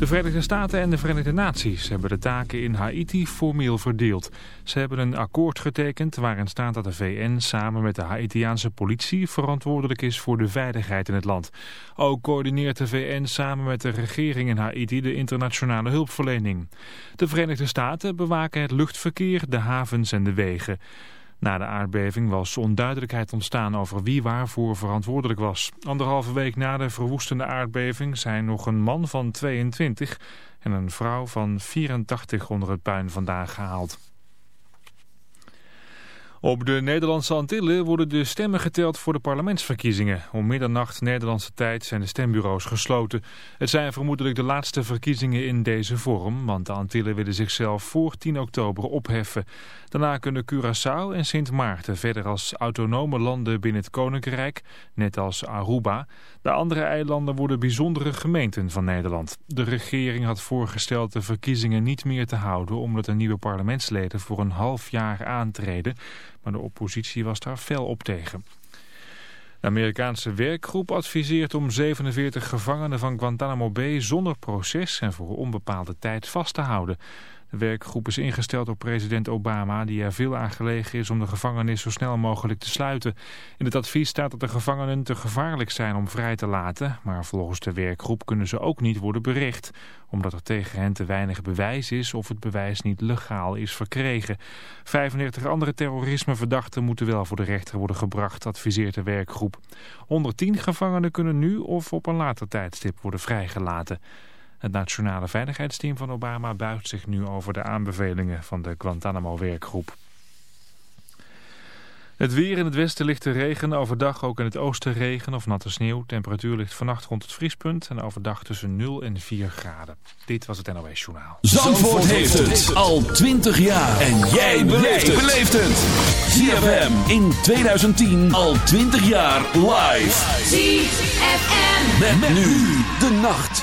De Verenigde Staten en de Verenigde Naties hebben de taken in Haiti formeel verdeeld. Ze hebben een akkoord getekend waarin staat dat de VN samen met de Haitiaanse politie verantwoordelijk is voor de veiligheid in het land. Ook coördineert de VN samen met de regering in Haiti de internationale hulpverlening. De Verenigde Staten bewaken het luchtverkeer, de havens en de wegen. Na de aardbeving was onduidelijkheid ontstaan over wie waarvoor verantwoordelijk was. Anderhalve week na de verwoestende aardbeving zijn nog een man van 22 en een vrouw van 84 onder het puin vandaan gehaald. Op de Nederlandse Antillen worden de stemmen geteld voor de parlementsverkiezingen. Om middernacht Nederlandse tijd zijn de stembureaus gesloten. Het zijn vermoedelijk de laatste verkiezingen in deze vorm, want de Antillen willen zichzelf voor 10 oktober opheffen. Daarna kunnen Curaçao en Sint Maarten verder als autonome landen binnen het Koninkrijk, net als Aruba. De andere eilanden worden bijzondere gemeenten van Nederland. De regering had voorgesteld de verkiezingen niet meer te houden omdat de nieuwe parlementsleden voor een half jaar aantreden maar de oppositie was daar fel op tegen. De Amerikaanse werkgroep adviseert om 47 gevangenen van Guantanamo Bay zonder proces en voor onbepaalde tijd vast te houden. De werkgroep is ingesteld door president Obama, die er veel aan gelegen is om de gevangenis zo snel mogelijk te sluiten. In het advies staat dat de gevangenen te gevaarlijk zijn om vrij te laten, maar volgens de werkgroep kunnen ze ook niet worden bericht, omdat er tegen hen te weinig bewijs is of het bewijs niet legaal is verkregen. 35 andere terrorismeverdachten moeten wel voor de rechter worden gebracht, adviseert de werkgroep. 110 gevangenen kunnen nu of op een later tijdstip worden vrijgelaten. Het nationale veiligheidsteam van Obama buigt zich nu over de aanbevelingen van de Guantanamo-werkgroep. Het weer in het westen ligt te regen, overdag ook in het oosten regen of natte sneeuw. Temperatuur ligt vannacht rond het vriespunt en overdag tussen 0 en 4 graden. Dit was het NOS Journaal. Zandvoort, heeft het al 20 jaar. En jij beleeft het. ZFM in 2010 al 20 jaar live. ZFM. Met, nu de nacht.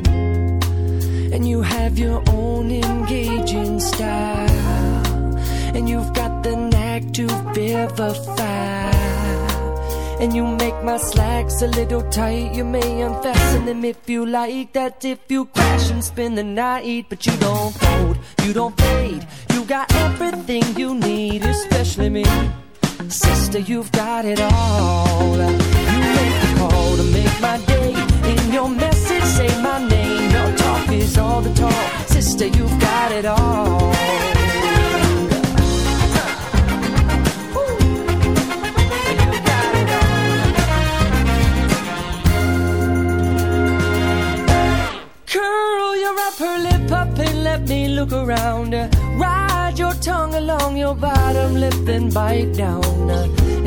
And you have your own engaging style. And you've got the knack to vivify. And you make my slacks a little tight. You may unfasten them if you like. That if you crash and spend the night. But you don't fold, you don't fade. You got everything you need, especially me. Sister, you've got it all. You make the call to make my day. In your message, say my name. Is all the talk. Sister, you've got it all. Curl your upper lip up and let me look around. Ride your tongue along your bottom lip, then bite down.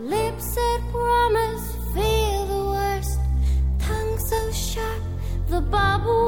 Lips that promise, feel the worst. Tongue so sharp, the bubble.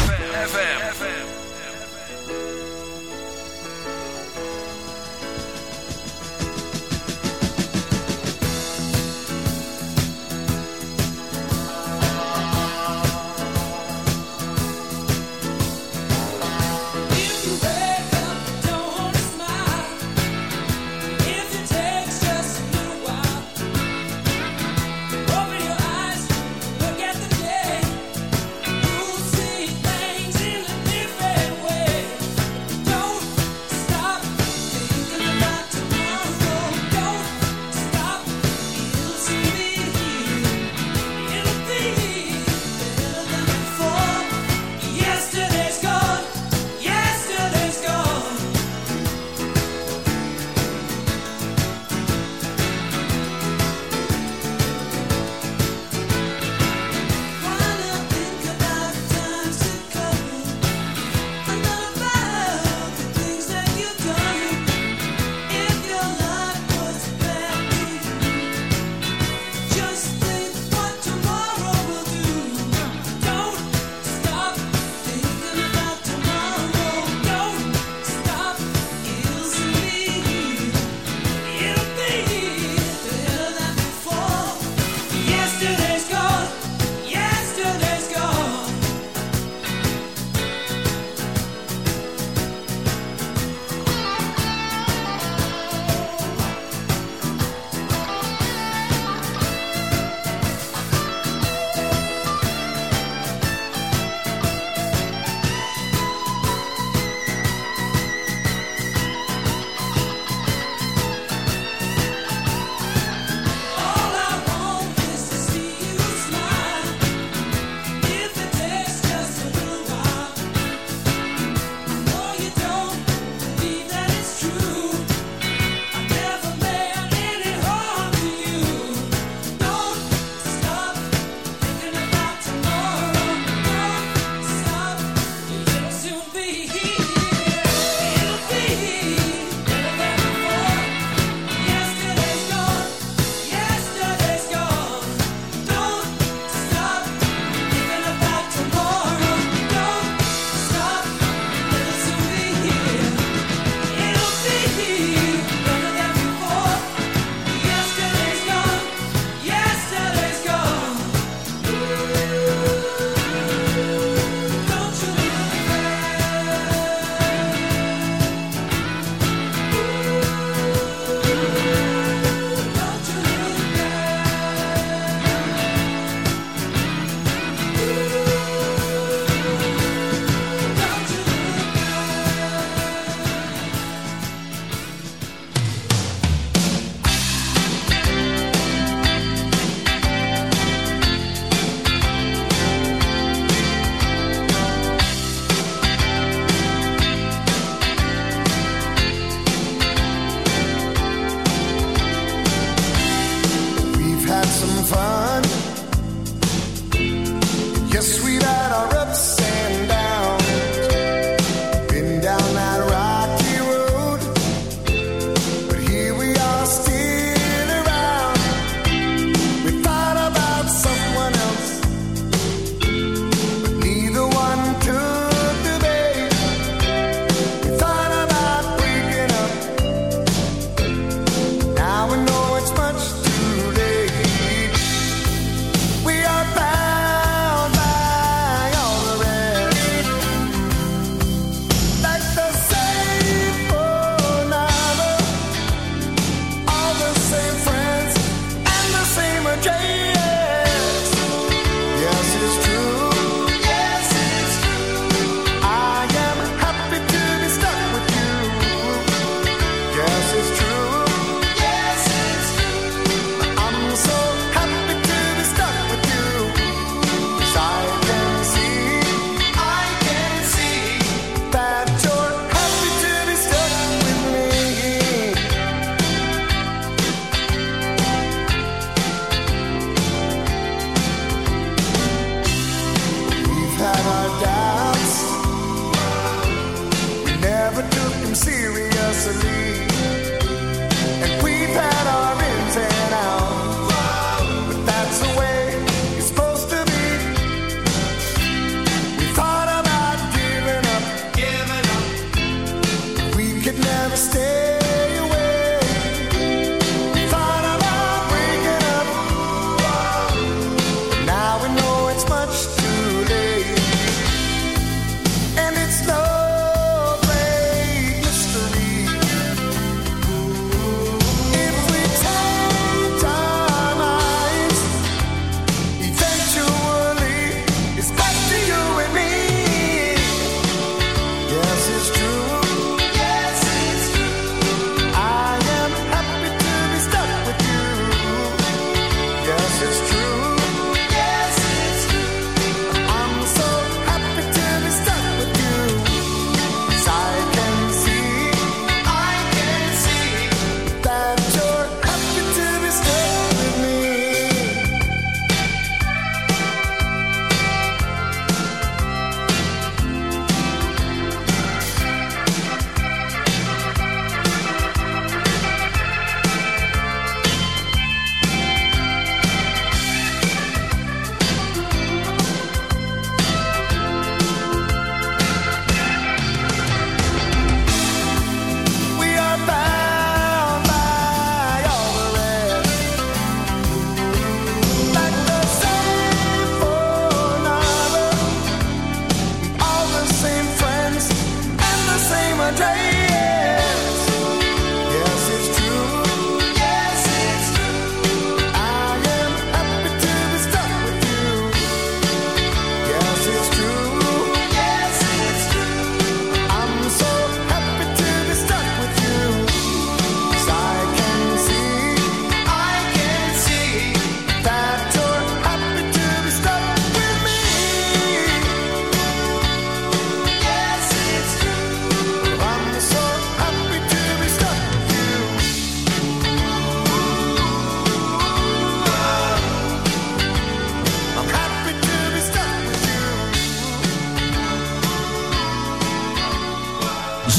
Yes, sweetheart.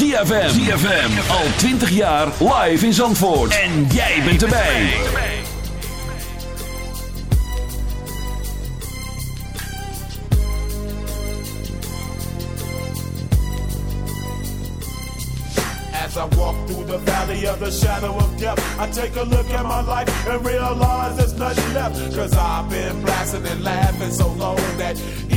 ZFM. ZFM. Al 20 jaar live in Zandvoort. En jij bent erbij. As I walk through the valley of the shadow of death, I take a look at my life and realize there's nothing left. Cause I've been blasting and laughing so long that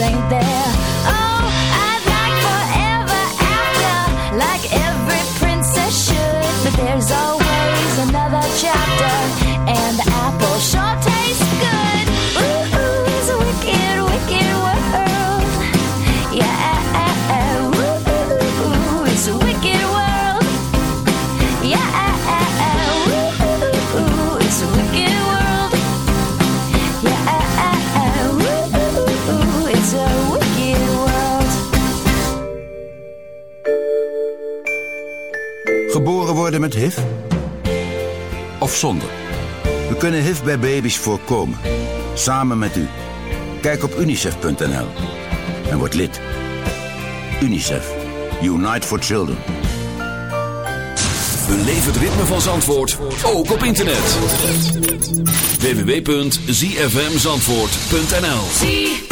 ain't there. Of zonder? We kunnen HIV bij baby's voorkomen. Samen met u. Kijk op unicef.nl en word lid. UNICEF. Unite for Children. Beleef het ritme van Zandvoort, ook op internet. www.zfmzandvoort.nl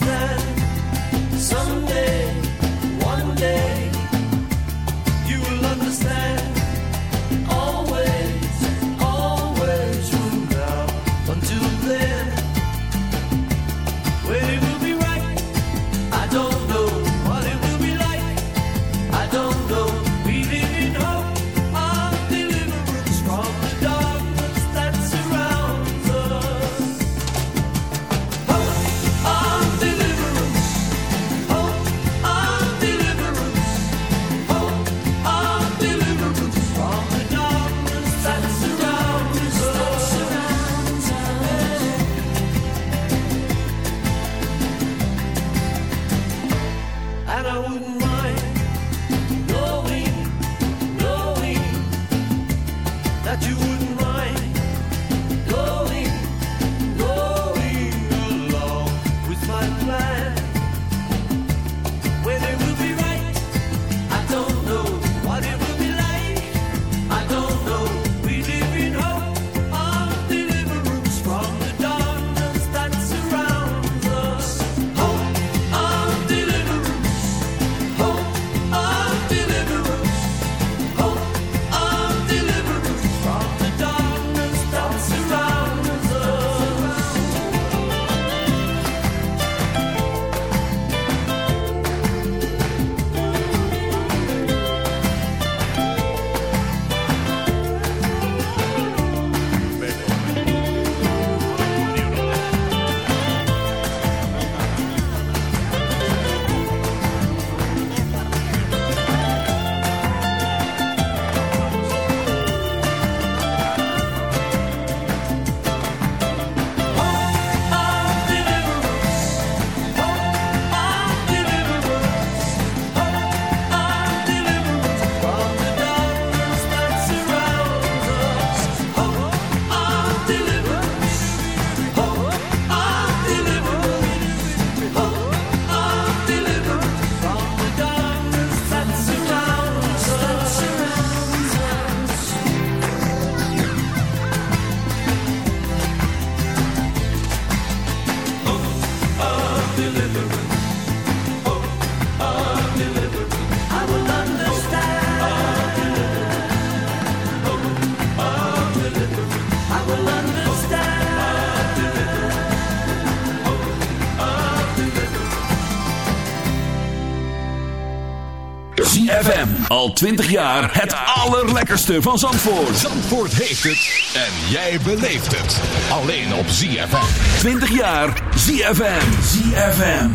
Al 20 jaar het allerlekkerste van Zandvoort. Zandvoort heeft het en jij beleeft het. Alleen op ZFM. 20 jaar ZFM. ZFM.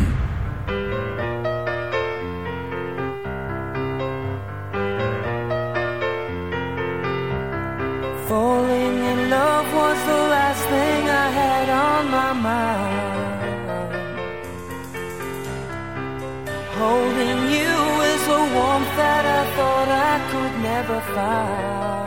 Falling in love was the last thing I had on my mind. Holding so warm that I thought I could never find.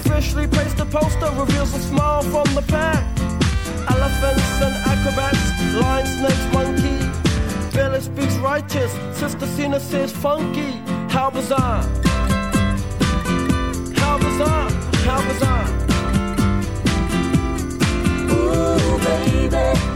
Officially placed a poster reveals a smile from the pack. Elephants and acrobats, lion, snakes, monkey. Pele speaks righteous, Sister Zina says funky. How bizarre! How bizarre! How bizarre! Ooh, baby.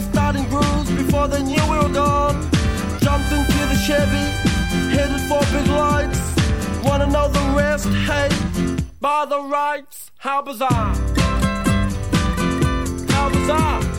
starting grooves before they knew we were gone. Jumped into the Chevy, headed for big lights. Wanna know the rest? Hey, by the rights, how bizarre! How bizarre!